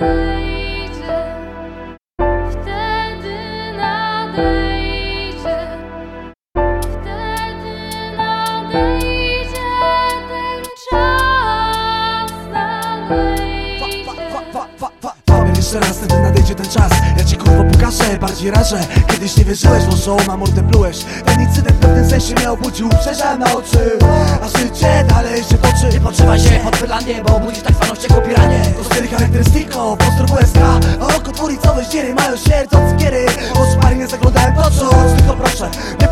nadejdzie, wtedy nadejdzie, wtedy nadejdzie ten czas nadejdzie. Powiem jeszcze raz, wtedy nadejdzie ten czas pokażę, bardziej rażę. Kiedyś nie wierzyłeś, bo show na mordę plułeś. Ten incydent w pewnym sensie mnie obudził. Przejrzałem na oczy, a życie dalej się toczy. Nie podtrzymaj się pod Finlandię, bo budzisz tak zwaną wściekłą piranię To styl charakterystyko, pozdro WSK A oko dwulicowe ździery mają śmierdząc cukiery. Oczy pary nie zaglądałem tocząc Tylko proszę, nie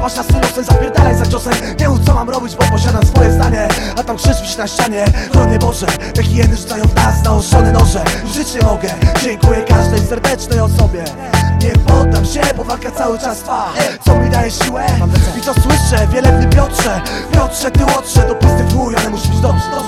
patrz na stylosem, zapierdalaj za ciosem. Nie mów co mam robić, bo posiadam swoje zdanie. A tam krzyż wisi na ścianie. Chronie Boże, te hieny rzucają w nas naoszczone noże. Życie mogę, dziękuję każdej serdecznej osobie. Nie poddam się, bo walka cały czas trwa. Co mi daje siłę? I co słyszę. Wielebny Piotrze, Piotrze ty łotrze Do pysty w chuj, ale być dobrze, dobrze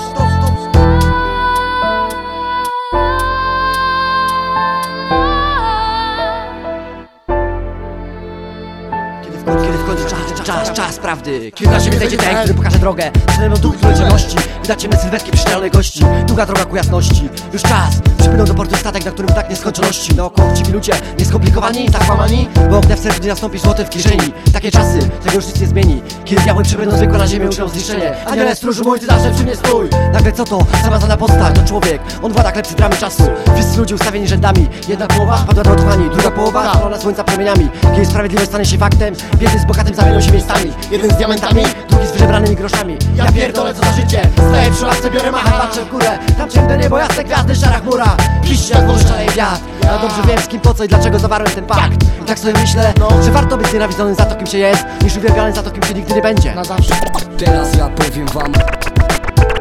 czas, czas, prawdy. Kiedy na siebie ten, który pokaże drogę. Przynajmniej duch codzienności Widać ciemne sylwetki przyszczelonej gości. Długa droga ku jasności. Już czas Przypłynął do portu statek, na którym tak nieskończoności. Naokoło chciwi ludzie Nieskomplikowani, zakłamani Bo ognia w sercu nie nastąpi złote w kieszeni. Takie czasy, tego już nic nie zmieni. Kiedy diabły przybędą zwykle na ziemię uczą zniszczenie. Aniele stróżu mój, ty zawsze przy mnie stój. Nagle co to? Zamazana podstaw, to człowiek. On włada klepsy bramy czasu. Wszyscy ludzie ustawieni rzędami. Jedna połowa spadła do otchłani Druga połowa spalona słońca promieniami Kiedy sprawiedliwość stanie się faktem Biedy z bogatym zamienią się miejscami. Jeden z diamentami, drugi z wyżebranymi groszami. Ja pierdolę co za życie. Staję przy ławce, biorę machę, patrzę w górę. Tam ciemne niebo, jasne gwiazdy, szara chmura Piszcie jak może szaleje wiatr. Ja dobrze wiem z kim, po co i dlaczego zawarłem ten pakt. I tak sobie myślę, że warto być nienawidzonym za to kim się jest Niż uwielbianym za to kim się nigdy nie będzie. Na zawsze. Teraz ja powiem wam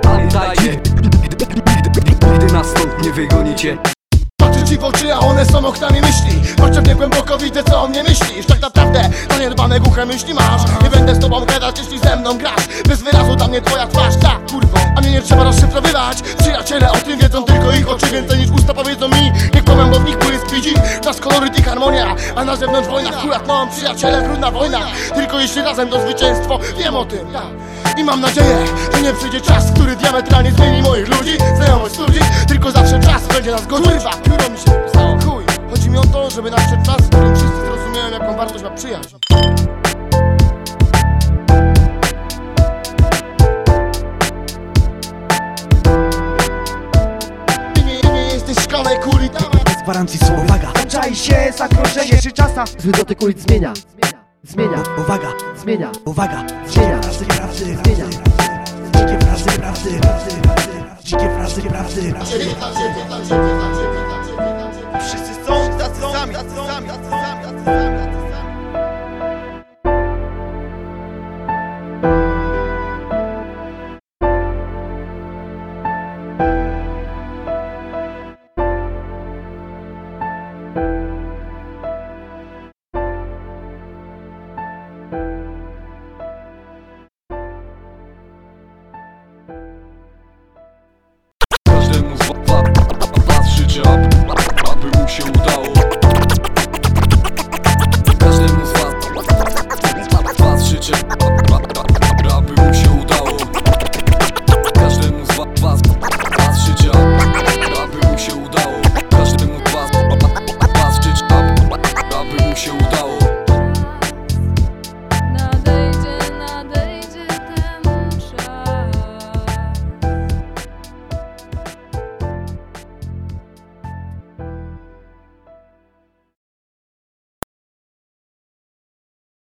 Pamiętajcie Nigdy nas stąd nie wygonicie. Patrzę ci w oczy, a one są oknami myśli. Potrzebnie głęboko widzę, co o mnie myślisz Tak naprawdę zaniedbane głuche myśli masz. Nie będę z tobą gadać, jeśli ze mną grasz. Bez wyrazu dla mnie twoja twarz, tak kurwo A mnie nie trzeba rozszyfrowywać. Przyjaciele o tym wiedzą tylko ich oczy Więcej Nasz koloryt i harmonia A na zewnątrz wojna, akurat mam przyjaciele, trudna wojna. Tylko jeśli razem to zwycięstwo Wiem o tym, i mam nadzieję, że nie przyjdzie czas, który diametralnie zmieni moich ludzi Znajomość ludzi, tylko zawsze czas będzie nas godzić. Kurwa, którą mi się pisało Chuj, chodzi mi o to, żeby nadszedł czas, w którym wszyscy zrozumieją jaką wartość ma przyjaźń gwarancji słowa Uwaga, Czai się zagrożenie, czy czasa? Zły dotyk ulic zmienia. Zmienia, uwaga, zmienia. Uwaga. Zmienia. Prawdy, prawdy, Zmienia. Dzikie prawdy, prawdy, prawdy, Dzikie prawdy, prawdy, Wszyscy są tacy sami, tacy sami, tacy sami, job.